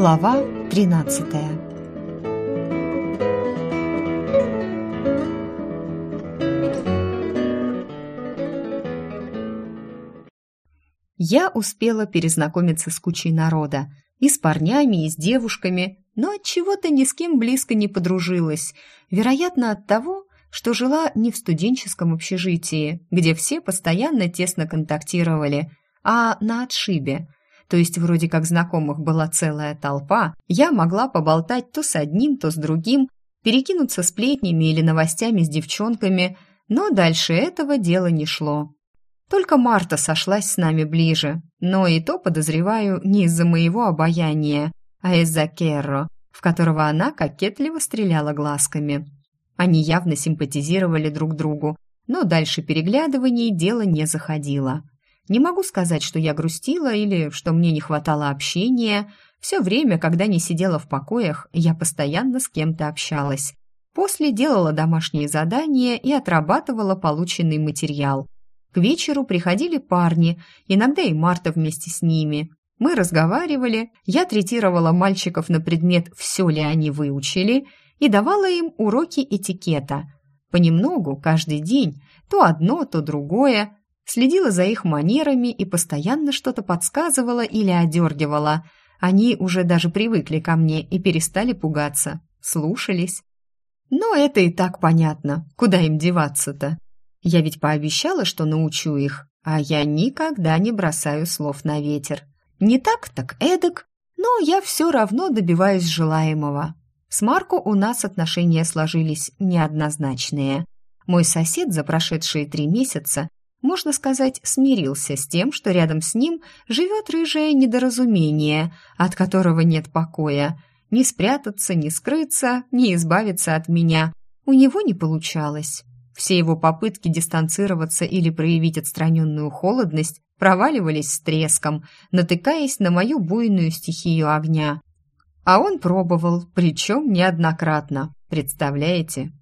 Глава 13 Я успела перезнакомиться с кучей народа, и с парнями, и с девушками, но от чего-то ни с кем близко не подружилась. Вероятно, от того, что жила не в студенческом общежитии, где все постоянно тесно контактировали, а на отшибе. То есть вроде как знакомых была целая толпа, я могла поболтать то с одним, то с другим, перекинуться сплетнями или новостями с девчонками, но дальше этого дела не шло. Только Марта сошлась с нами ближе, но и то, подозреваю, не из-за моего обаяния, а из-за Керро, в которого она кокетливо стреляла глазками. Они явно симпатизировали друг другу, но дальше переглядываний дело не заходило. Не могу сказать, что я грустила или что мне не хватало общения. Все время, когда не сидела в покоях, я постоянно с кем-то общалась. После делала домашние задания и отрабатывала полученный материал. К вечеру приходили парни, иногда и Марта вместе с ними. Мы разговаривали, я третировала мальчиков на предмет «все ли они выучили», и давала им уроки этикета. Понемногу, каждый день, то одно, то другое, следила за их манерами и постоянно что-то подсказывала или одергивала. Они уже даже привыкли ко мне и перестали пугаться, слушались. Но это и так понятно, куда им деваться-то. Я ведь пообещала, что научу их, а я никогда не бросаю слов на ветер. Не так, так эдак, но я все равно добиваюсь желаемого. С Марко у нас отношения сложились неоднозначные. Мой сосед за прошедшие три месяца, можно сказать, смирился с тем, что рядом с ним живет рыжее недоразумение, от которого нет покоя. Ни спрятаться, ни скрыться, ни избавиться от меня. У него не получалось. Все его попытки дистанцироваться или проявить отстраненную холодность проваливались с треском, натыкаясь на мою буйную стихию огня. А он пробовал, причем неоднократно. Представляете?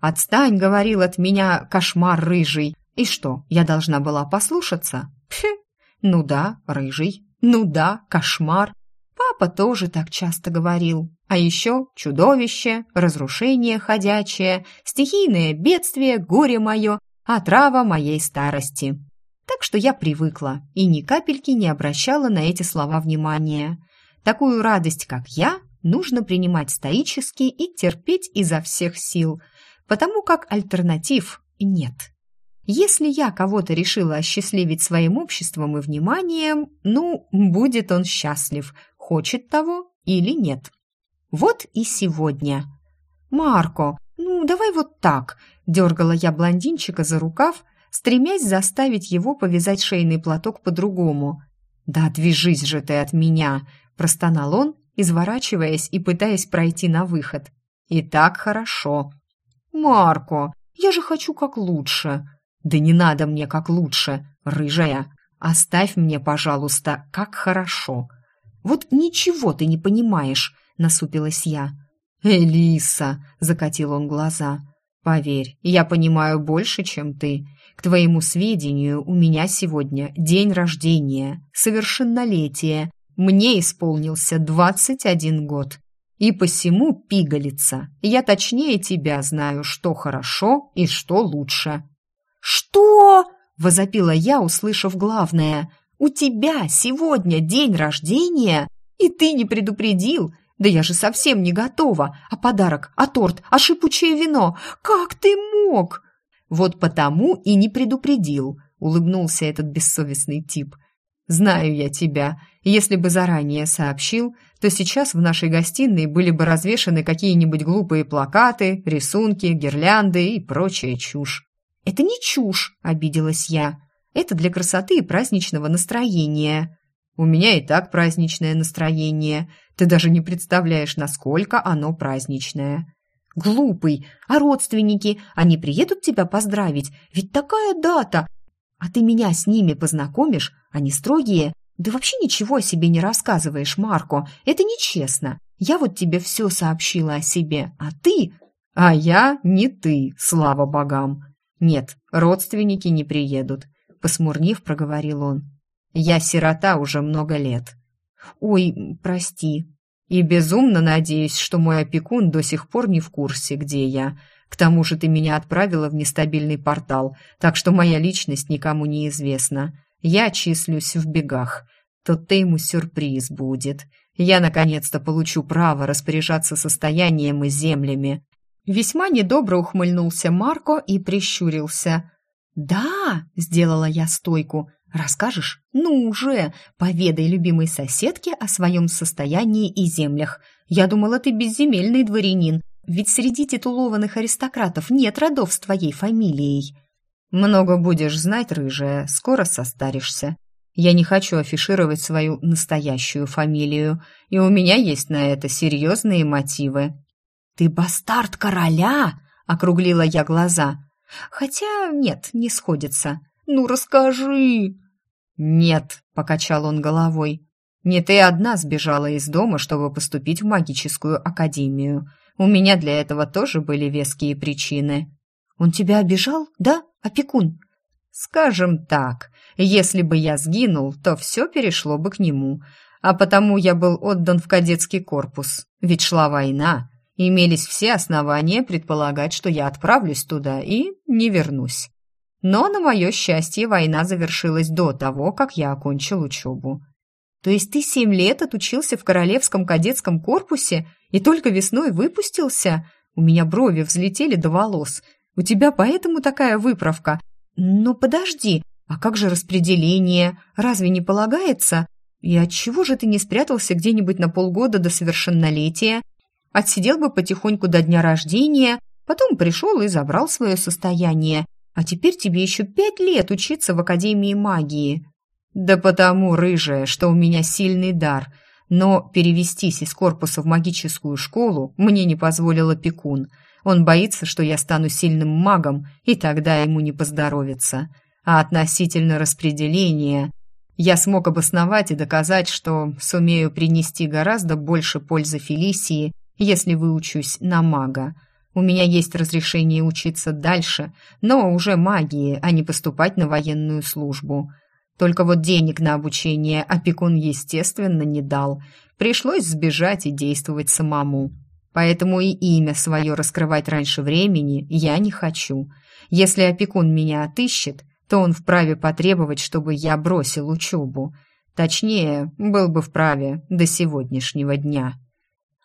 «Отстань!» — говорил от меня кошмар рыжий. И что, я должна была послушаться? Пфи! Ну да, рыжий. Ну да, кошмар. Папа тоже так часто говорил. А еще чудовище, разрушение ходячее, стихийное бедствие, горе мое, отрава моей старости. Так что я привыкла и ни капельки не обращала на эти слова внимания. Такую радость, как я, нужно принимать стоически и терпеть изо всех сил, потому как альтернатив нет. Если я кого-то решила осчастливить своим обществом и вниманием, ну, будет он счастлив, хочет того или нет. Вот и сегодня. «Марко, ну, давай вот так», – дергала я блондинчика за рукав, стремясь заставить его повязать шейный платок по-другому. «Да отвяжись же ты от меня!» простонал он, изворачиваясь и пытаясь пройти на выход. «И так хорошо». «Марко, я же хочу как лучше». «Да не надо мне как лучше, рыжая. Оставь мне, пожалуйста, как хорошо». «Вот ничего ты не понимаешь», — насупилась я. «Элиса», — закатил он глаза, — «поверь, я понимаю больше, чем ты. К твоему сведению, у меня сегодня день рождения, совершеннолетие, мне исполнился двадцать один год. И посему, пигалица, я точнее тебя знаю, что хорошо и что лучше». «Что?» – возопила я, услышав главное. «У тебя сегодня день рождения, и ты не предупредил? Да я же совсем не готова. А подарок, а торт, а шипучее вино? Как ты мог?» «Вот потому и не предупредил», – улыбнулся этот бессовестный тип – Знаю я тебя. Если бы заранее сообщил, то сейчас в нашей гостиной были бы развешаны какие-нибудь глупые плакаты, рисунки, гирлянды и прочая чушь. Это не чушь, обиделась я. Это для красоты и праздничного настроения. У меня и так праздничное настроение. Ты даже не представляешь, насколько оно праздничное. Глупый, а родственники, они приедут тебя поздравить? Ведь такая дата, а ты меня с ними познакомишь? Они строгие. Да вообще ничего о себе не рассказываешь, Марко. Это нечестно. Я вот тебе все сообщила о себе, а ты... А я не ты, слава богам. Нет, родственники не приедут, посмурнив, проговорил он. Я сирота уже много лет. Ой, прости. И безумно надеюсь, что мой опекун до сих пор не в курсе, где я. К тому же ты меня отправила в нестабильный портал, так что моя личность никому не известна. Я числюсь в бегах. То-то ему сюрприз будет. Я наконец-то получу право распоряжаться состоянием и землями. Весьма недобро ухмыльнулся Марко и прищурился. «Да!» — сделала я стойку. «Расскажешь? Ну уже! Поведай любимой соседке о своем состоянии и землях. Я думала, ты безземельный дворянин, ведь среди титулованных аристократов нет родов с твоей фамилией». «Много будешь знать, рыжая, скоро состаришься. Я не хочу афишировать свою настоящую фамилию, и у меня есть на это серьезные мотивы». «Ты бастард короля?» — округлила я глаза. «Хотя нет, не сходится. Ну, расскажи!» «Нет», — покачал он головой. «Не ты одна сбежала из дома, чтобы поступить в магическую академию. У меня для этого тоже были веские причины». «Он тебя обижал, да, опекун?» «Скажем так, если бы я сгинул, то все перешло бы к нему, а потому я был отдан в кадетский корпус, ведь шла война, имелись все основания предполагать, что я отправлюсь туда и не вернусь. Но, на мое счастье, война завершилась до того, как я окончил учебу. То есть ты семь лет отучился в Королевском кадетском корпусе и только весной выпустился? У меня брови взлетели до волос. У тебя поэтому такая выправка? Но подожди, а как же распределение? Разве не полагается? И отчего же ты не спрятался где-нибудь на полгода до совершеннолетия? Отсидел бы потихоньку до дня рождения, потом пришел и забрал свое состояние. А теперь тебе еще пять лет учиться в Академии магии. Да потому, рыжая, что у меня сильный дар. Но перевестись из корпуса в магическую школу мне не позволил опекун. Он боится, что я стану сильным магом, и тогда ему не поздоровится. А относительно распределения... Я смог обосновать и доказать, что сумею принести гораздо больше пользы Фелисии, если выучусь на мага. У меня есть разрешение учиться дальше, но уже магии, а не поступать на военную службу. Только вот денег на обучение опекун, естественно, не дал. Пришлось сбежать и действовать самому. Поэтому и имя свое раскрывать раньше времени я не хочу. Если опекун меня отыщет, то он вправе потребовать, чтобы я бросил учебу. Точнее, был бы вправе до сегодняшнего дня.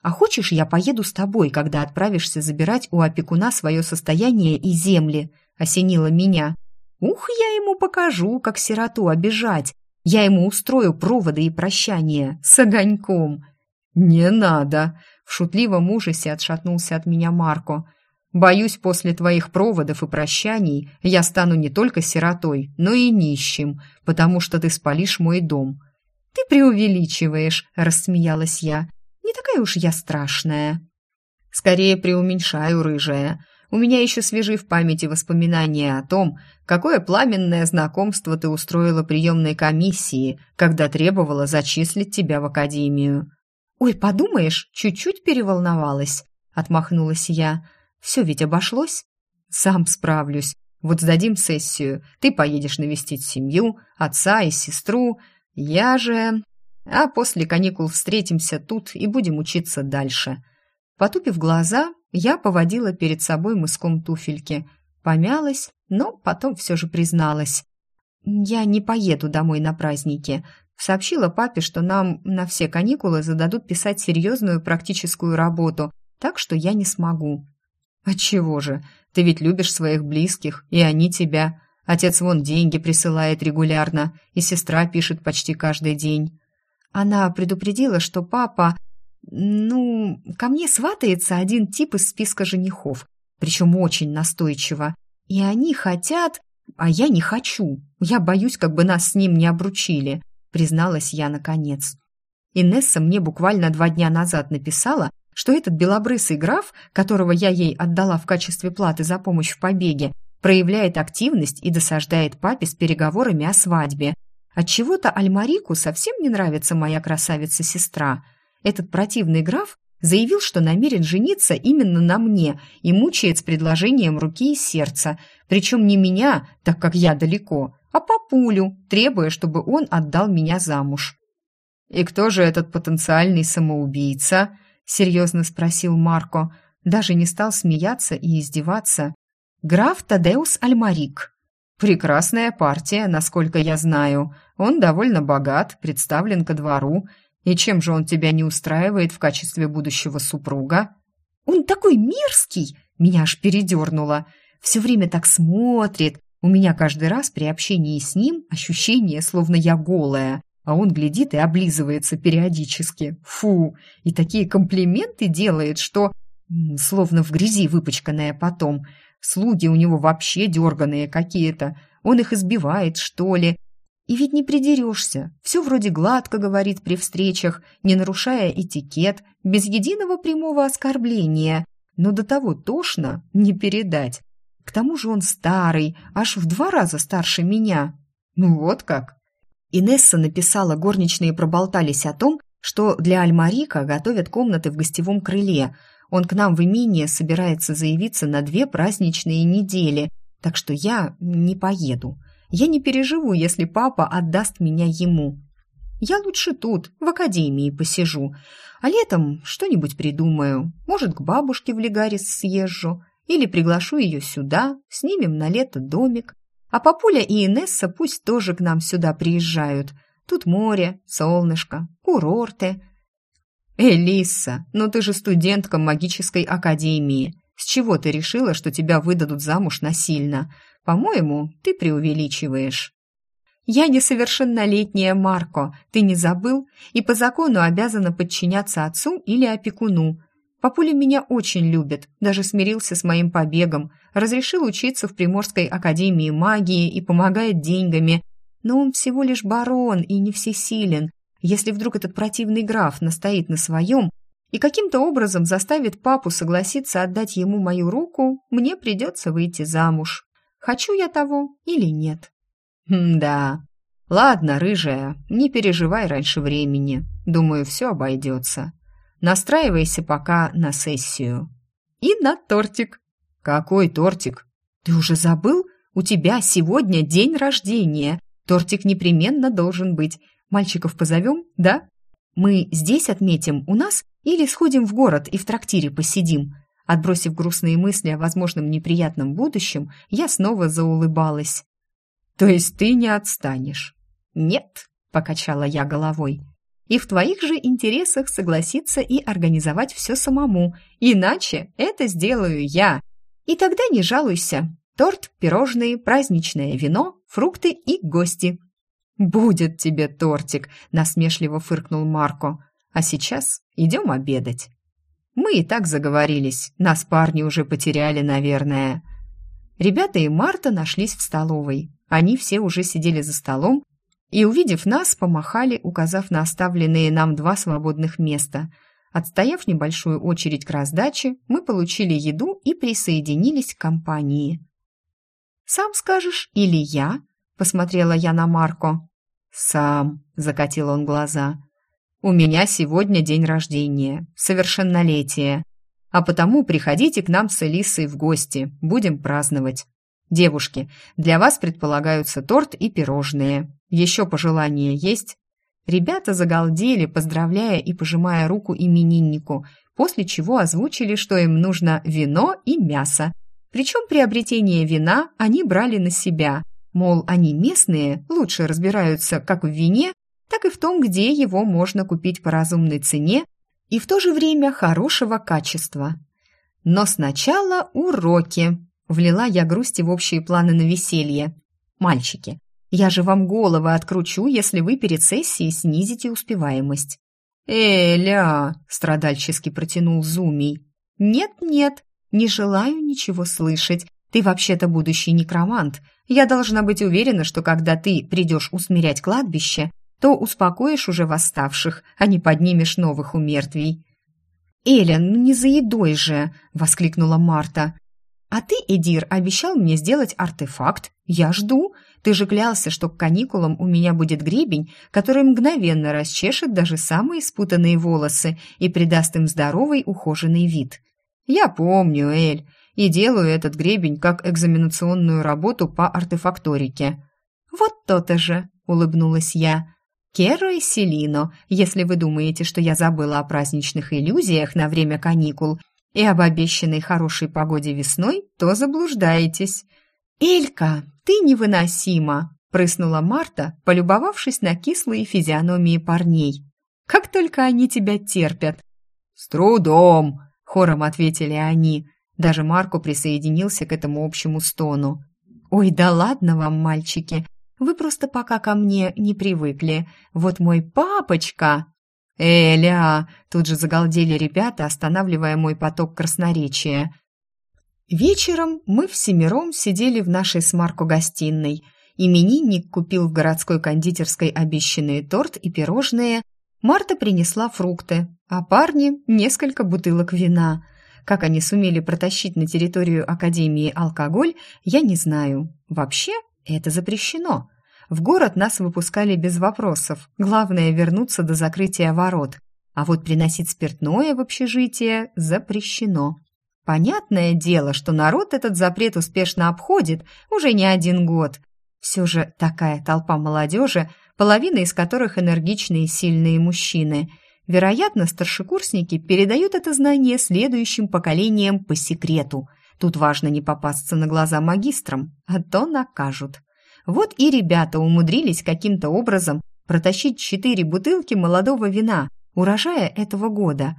А хочешь, я поеду с тобой, когда отправишься забирать у опекуна свое состояние и земли?» — осенило меня. «Ух, я ему покажу, как сироту обижать. Я ему устрою проводы и прощания с огоньком». «Не надо!» — в шутливом ужасе отшатнулся от меня Марко. «Боюсь, после твоих проводов и прощаний я стану не только сиротой, но и нищим, потому что ты спалишь мой дом». «Ты преувеличиваешь», — рассмеялась я такая уж я страшная. Скорее преуменьшаю, рыжая. У меня еще свежи в памяти воспоминания о том, какое пламенное знакомство ты устроила приемной комиссии, когда требовала зачислить тебя в академию. «Ой, подумаешь, чуть-чуть переволновалась», — отмахнулась я. «Все ведь обошлось?» «Сам справлюсь. Вот сдадим сессию. Ты поедешь навестить семью, отца и сестру. Я же а после каникул встретимся тут и будем учиться дальше. Потупив глаза, я поводила перед собой мыском туфельки. Помялась, но потом все же призналась. «Я не поеду домой на праздники», сообщила папе, что нам на все каникулы зададут писать серьезную практическую работу, так что я не смогу. «Отчего же? Ты ведь любишь своих близких, и они тебя. Отец вон деньги присылает регулярно, и сестра пишет почти каждый день. Она предупредила, что папа... Ну, ко мне сватается один тип из списка женихов, причем очень настойчиво. И они хотят... А я не хочу. Я боюсь, как бы нас с ним не обручили, призналась я наконец. Инесса мне буквально два дня назад написала, что этот белобрысый граф, которого я ей отдала в качестве платы за помощь в побеге, проявляет активность и досаждает папе с переговорами о свадьбе. Отчего-то Альмарику совсем не нравится моя красавица-сестра. Этот противный граф заявил, что намерен жениться именно на мне и мучает с предложением руки и сердца, причем не меня, так как я далеко, а папулю, требуя, чтобы он отдал меня замуж. «И кто же этот потенциальный самоубийца?» — серьезно спросил Марко. Даже не стал смеяться и издеваться. «Граф Тадеус Альмарик». «Прекрасная партия, насколько я знаю. Он довольно богат, представлен ко двору. И чем же он тебя не устраивает в качестве будущего супруга?» «Он такой мерзкий!» Меня аж передернуло. Все время так смотрит. У меня каждый раз при общении с ним ощущение, словно я голая а он глядит и облизывается периодически. Фу! И такие комплименты делает, что... Словно в грязи выпачканная потом. Слуги у него вообще дерганые какие-то. Он их избивает, что ли. И ведь не придерешься. Все вроде гладко говорит при встречах, не нарушая этикет, без единого прямого оскорбления. Но до того тошно не передать. К тому же он старый, аж в два раза старше меня. Ну вот как. Инесса написала, горничные проболтались о том, что для Альмарика готовят комнаты в гостевом крыле. Он к нам в имение собирается заявиться на две праздничные недели, так что я не поеду. Я не переживу, если папа отдаст меня ему. Я лучше тут, в академии посижу, а летом что-нибудь придумаю. Может, к бабушке в Легарис съезжу или приглашу ее сюда, снимем на лето домик. А папуля и Инесса пусть тоже к нам сюда приезжают. Тут море, солнышко, курорты. Элиса, ну ты же студентка магической академии. С чего ты решила, что тебя выдадут замуж насильно? По-моему, ты преувеличиваешь. Я несовершеннолетняя Марко, ты не забыл? И по закону обязана подчиняться отцу или опекуну. Папуля меня очень любит, даже смирился с моим побегом, разрешил учиться в Приморской академии магии и помогает деньгами. Но он всего лишь барон и не всесилен. Если вдруг этот противный граф настоит на своем и каким-то образом заставит папу согласиться отдать ему мою руку, мне придется выйти замуж. Хочу я того или нет? да. Ладно, рыжая, не переживай раньше времени. Думаю, все обойдется. Настраивайся пока на сессию. И на тортик. Какой тортик? Ты уже забыл? У тебя сегодня день рождения. Тортик непременно должен быть. Мальчиков позовем, да? Мы здесь отметим у нас или сходим в город и в трактире посидим? Отбросив грустные мысли о возможном неприятном будущем, я снова заулыбалась. То есть ты не отстанешь? Нет, покачала я головой. И в твоих же интересах согласиться и организовать все самому, иначе это сделаю я. И тогда не жалуйся. Торт, пирожные, праздничное вино, фрукты и гости. «Будет тебе тортик», — насмешливо фыркнул Марко. «А сейчас идем обедать». Мы и так заговорились, нас парни уже потеряли, наверное. Ребята и Марта нашлись в столовой. Они все уже сидели за столом и, увидев нас, помахали, указав на оставленные нам два свободных места. Отстояв небольшую очередь к раздаче, мы получили еду и присоединились к компании. «Сам скажешь или я?» – посмотрела я на Марко. «Сам», – закатил он глаза. «У меня сегодня день рождения, совершеннолетие, а потому приходите к нам с Элисой в гости, будем праздновать. Девушки, для вас предполагаются торт и пирожные. Еще пожелания есть?» Ребята загалдели, поздравляя и пожимая руку имениннику, после чего озвучили, что им нужно вино и мясо. Причем приобретение вина они брали на себя, мол, они местные, лучше разбираются как в вине, так и в том, где его можно купить по разумной цене и в то же время хорошего качества. Но сначала уроки. Влила я грусти в общие планы на веселье. «Мальчики, я же вам головы откручу, если вы перед сессией снизите успеваемость». «Эля!» – страдальчески протянул Зумий. «Нет-нет, не желаю ничего слышать. Ты вообще-то будущий некромант. Я должна быть уверена, что когда ты придешь усмирять кладбище, то успокоишь уже восставших, а не поднимешь новых умертвий». «Элен, ну не заедой же!» – воскликнула Марта. А ты, Эдир, обещал мне сделать артефакт. Я жду. Ты же клялся, что к каникулам у меня будет гребень, который мгновенно расчешет даже самые спутанные волосы и придаст им здоровый ухоженный вид. Я помню, Эль, и делаю этот гребень как экзаменационную работу по артефакторике. Вот то-то же, улыбнулась я. Керро и Селино, если вы думаете, что я забыла о праздничных иллюзиях на время каникул и об обещанной хорошей погоде весной, то заблуждаетесь. Элька, ты невыносима, прыснула Марта, полюбовавшись на кислые физиономии парней. Как только они тебя терпят. С трудом, хором ответили они. Даже Марко присоединился к этому общему стону. «Ой, да ладно вам, мальчики, вы просто пока ко мне не привыкли. Вот мой папочка...» «Эля!» — тут же загалдели ребята, останавливая мой поток красноречия. Вечером мы всемиром сидели в нашей с Марко гостиной. Именинник купил в городской кондитерской обещанный торт и пирожные. Марта принесла фрукты, а парни — несколько бутылок вина. Как они сумели протащить на территорию Академии алкоголь, я не знаю. Вообще, это запрещено. В город нас выпускали без вопросов. Главное вернуться до закрытия ворот. А вот приносить спиртное в общежитие запрещено. Понятное дело, что народ этот запрет успешно обходит уже не один год. Все же такая толпа молодежи, половина из которых энергичные сильные мужчины. Вероятно, старшекурсники передают это знание следующим поколениям по секрету. Тут важно не попасться на глаза магистрам, а то накажут. Вот и ребята умудрились каким-то образом протащить четыре бутылки молодого вина, урожая этого года.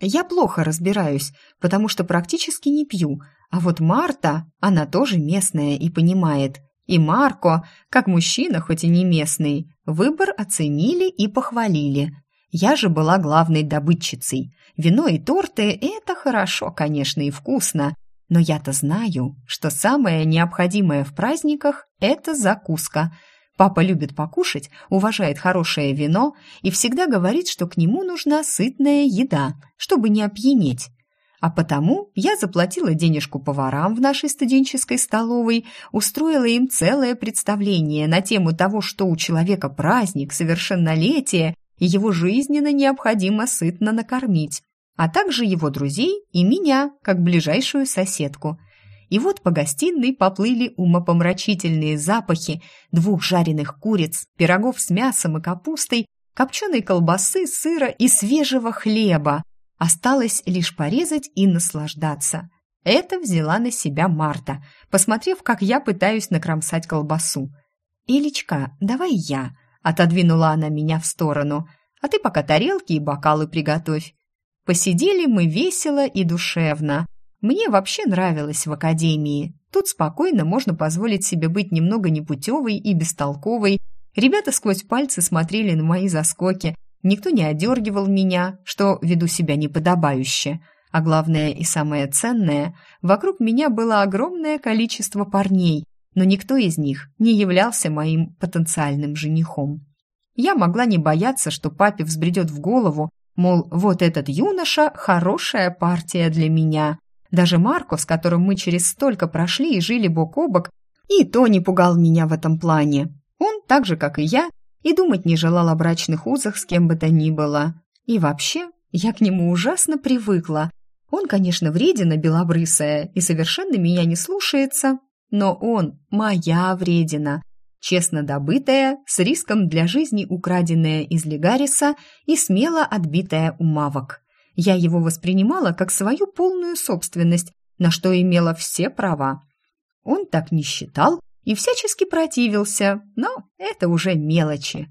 Я плохо разбираюсь, потому что практически не пью, а вот Марта, она тоже местная и понимает. И Марко, как мужчина, хоть и не местный, выбор оценили и похвалили. Я же была главной добытчицей. Вино и торты – это хорошо, конечно, и вкусно, но я-то знаю, что самое необходимое в праздниках – это закуска. Папа любит покушать, уважает хорошее вино и всегда говорит, что к нему нужна сытная еда, чтобы не опьянеть. А потому я заплатила денежку поварам в нашей студенческой столовой, устроила им целое представление на тему того, что у человека праздник, совершеннолетие, его жизненно необходимо сытно накормить а также его друзей и меня, как ближайшую соседку. И вот по гостиной поплыли умопомрачительные запахи двух жареных куриц, пирогов с мясом и капустой, копченой колбасы, сыра и свежего хлеба. Осталось лишь порезать и наслаждаться. Это взяла на себя Марта, посмотрев, как я пытаюсь накромсать колбасу. «Илечка, давай я», — отодвинула она меня в сторону, «а ты пока тарелки и бокалы приготовь. Посидели мы весело и душевно. Мне вообще нравилось в академии. Тут спокойно можно позволить себе быть немного непутевой и бестолковой. Ребята сквозь пальцы смотрели на мои заскоки. Никто не одергивал меня, что веду себя неподобающе. А главное и самое ценное, вокруг меня было огромное количество парней, но никто из них не являлся моим потенциальным женихом. Я могла не бояться, что папе взбредет в голову, Мол, вот этот юноша – хорошая партия для меня. Даже Марко, с которым мы через столько прошли и жили бок о бок, и то не пугал меня в этом плане. Он, так же, как и я, и думать не желал о брачных узах с кем бы то ни было. И вообще, я к нему ужасно привыкла. Он, конечно, вредина белобрысая и совершенно меня не слушается, но он моя вредина, честно добытая, с риском для жизни украденная из Легариса и смело отбитая у мавок. Я его воспринимала как свою полную собственность, на что имела все права. Он так не считал и всячески противился, но это уже мелочи.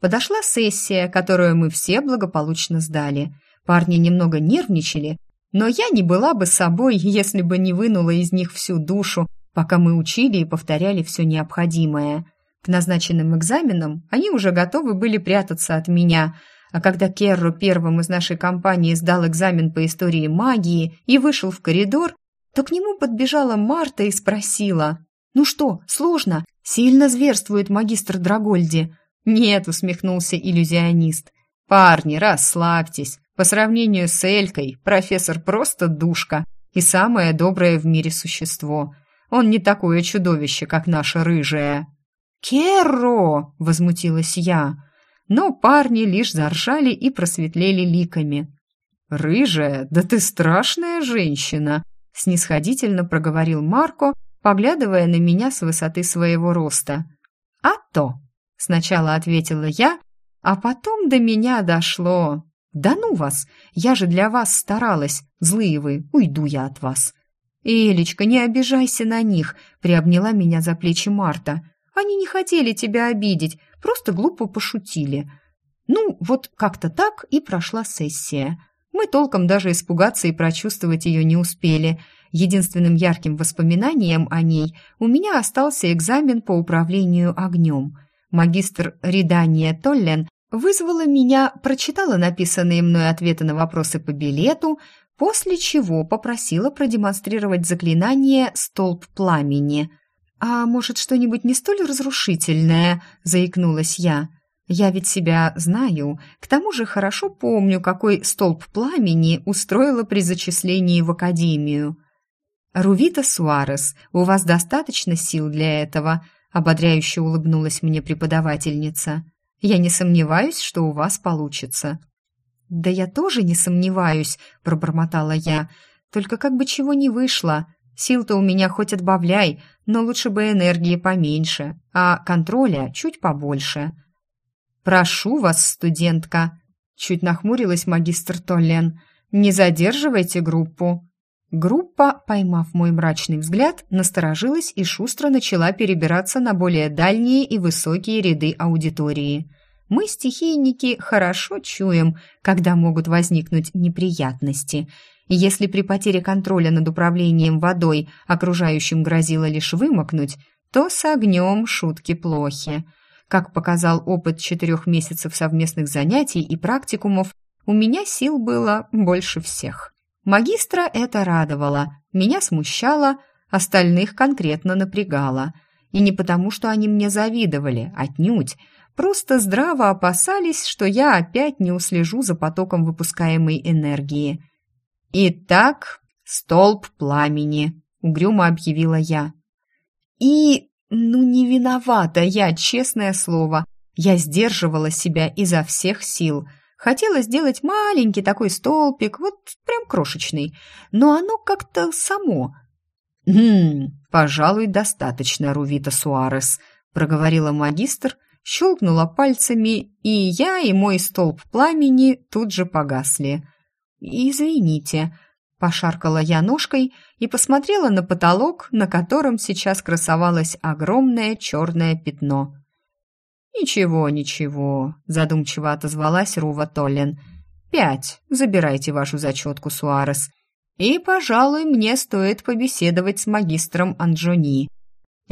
Подошла сессия, которую мы все благополучно сдали. Парни немного нервничали, но я не была бы собой, если бы не вынула из них всю душу, пока мы учили и повторяли все необходимое. К назначенным экзаменам они уже готовы были прятаться от меня, а когда Керро первым из нашей компании сдал экзамен по истории магии и вышел в коридор, то к нему подбежала Марта и спросила, «Ну что, сложно? Сильно зверствует магистр Драгольди?» «Нет», — усмехнулся иллюзионист. «Парни, расслабьтесь. По сравнению с Элькой, профессор просто душка и самое доброе в мире существо. Он не такое чудовище, как наша рыжая». «Керро!» — возмутилась я. Но парни лишь заржали и просветлели ликами. «Рыжая, да ты страшная женщина!» — снисходительно проговорил Марко, поглядывая на меня с высоты своего роста. «А то!» — сначала ответила я, А потом до меня дошло. Да ну вас, я же для вас старалась, злые вы, уйду я от вас. Элечка, не обижайся на них, приобняла меня за плечи Марта. Они не хотели тебя обидеть, просто глупо пошутили. Ну, вот как-то так и прошла сессия. Мы толком даже испугаться и прочувствовать ее не успели. Единственным ярким воспоминанием о ней у меня остался экзамен по управлению огнем. Магистр Ридания Толлен вызвала меня, прочитала написанные мной ответы на вопросы по билету, после чего попросила продемонстрировать заклинание «Столб пламени». «А может, что-нибудь не столь разрушительное?» – заикнулась я – я ведь себя знаю, к тому же хорошо помню, какой столб пламени устроила при зачислении в академию. «Рувита Суарес, у вас достаточно сил для этого?» — ободряюще улыбнулась мне преподавательница. «Я не сомневаюсь, что у вас получится». «Да я тоже не сомневаюсь», — пробормотала я. «Только как бы чего не вышло. Сил-то у меня хоть отбавляй, но лучше бы энергии поменьше, а контроля чуть побольше». «Прошу вас, студентка», — чуть нахмурилась магистр Толлен, — «не задерживайте группу». Группа, поймав мой мрачный взгляд, насторожилась и шустро начала перебираться на более дальние и высокие ряды аудитории. Мы, стихийники, хорошо чуем, когда могут возникнуть неприятности. Если при потере контроля над управлением водой окружающим грозило лишь вымокнуть, то с огнем шутки плохи. Как показал опыт четырех месяцев совместных занятий и практикумов, у меня сил было больше всех. Магистра это радовало, меня смущало, остальных конкретно напрягало. И не потому, что они мне завидовали, отнюдь, просто здраво опасались, что я опять не услежу за потоком выпускаемой энергии. «Итак, столб пламени», — угрюмо объявила я. «И ну, не виновата я, честное слово. Я сдерживала себя изо всех сил. Хотела сделать маленький такой столбик, вот прям крошечный, но оно как-то само. «Хм, пожалуй, достаточно, Рувита Суарес», — проговорила магистр, щелкнула пальцами, и я, и мой столб пламени тут же погасли. «Извините», Пошаркала я ножкой и посмотрела на потолок, на котором сейчас красовалось огромное черное пятно. «Ничего, ничего», — задумчиво отозвалась Рува Толлен. «Пять. Забирайте вашу зачетку, Суарес. И, пожалуй, мне стоит побеседовать с магистром Анджони.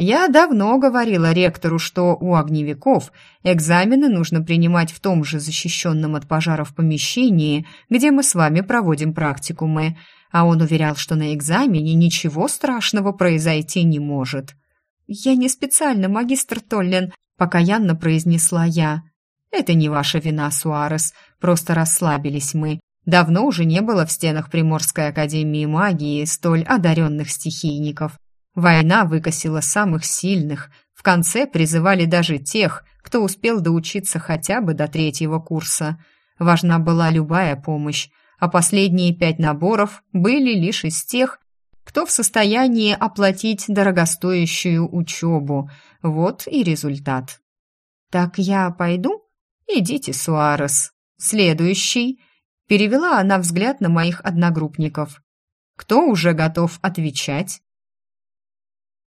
Я давно говорила ректору, что у огневиков экзамены нужно принимать в том же защищенном от пожаров помещении, где мы с вами проводим практикумы, а он уверял, что на экзамене ничего страшного произойти не может. «Я не специально, магистр Толлен», — покаянно произнесла я. «Это не ваша вина, Суарес, просто расслабились мы. Давно уже не было в стенах Приморской академии магии столь одаренных стихийников. Война выкосила самых сильных, в конце призывали даже тех, кто успел доучиться хотя бы до третьего курса. Важна была любая помощь, а последние пять наборов были лишь из тех, кто в состоянии оплатить дорогостоящую учебу. Вот и результат. «Так я пойду? Идите, Суарес. Следующий». Перевела она взгляд на моих одногруппников. «Кто уже готов отвечать?»